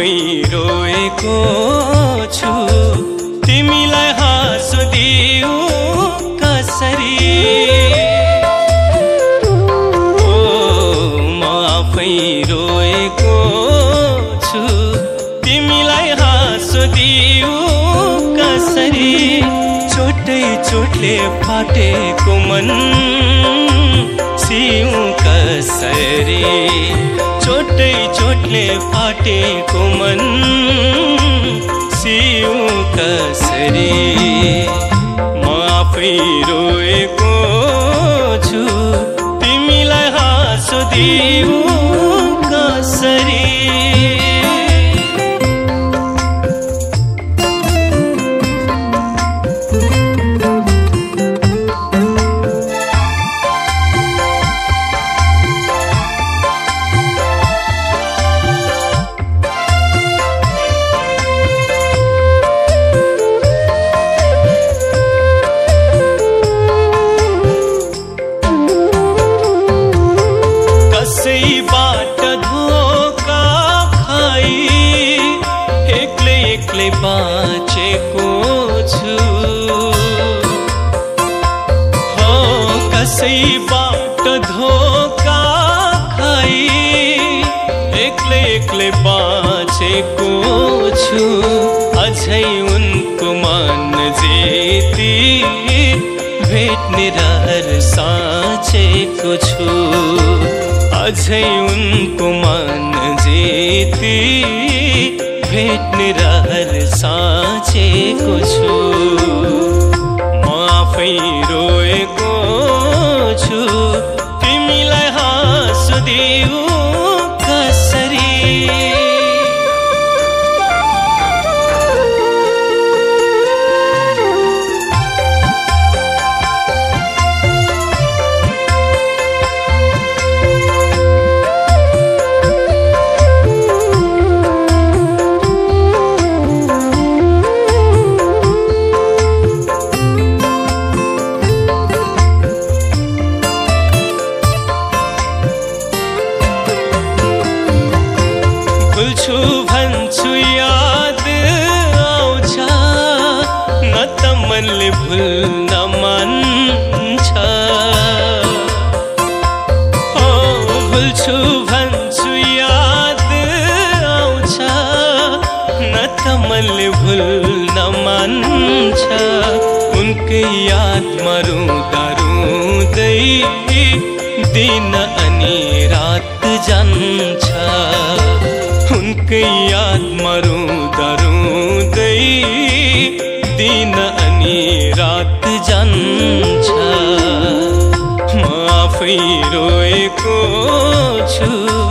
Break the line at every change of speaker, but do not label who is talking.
आफै रोएको छु। तिमीलाई हाँसो दिउ कसरी? ओ म आफै रोएको छु। तिमीलाई हाँसो दिउ कसरी? चोटै चोटले फाटेको मन सिउ कसरी? चोटै चोटले फाटेको मन सिउ कसरी? म आफै रोएको छु। तिमीलाई हाँसो दिउ। एक्लै बाँचेको छु अझै उनको मन जेती। भेट्ने रहर साँचेको छु अझै उनको मन जेती। भेट्ने रहर साँचेको छु म आफै मनले भुल्न मान्छ हो भुल्छु भन्छु याद आउँछ। न त मनले भुल्न मान्छ उनकै यादमा रुँदा रुँदै दिन अनि रात जान्छ। उनकै यादमा रुँदा रुँदै दिन आफै रोएको छु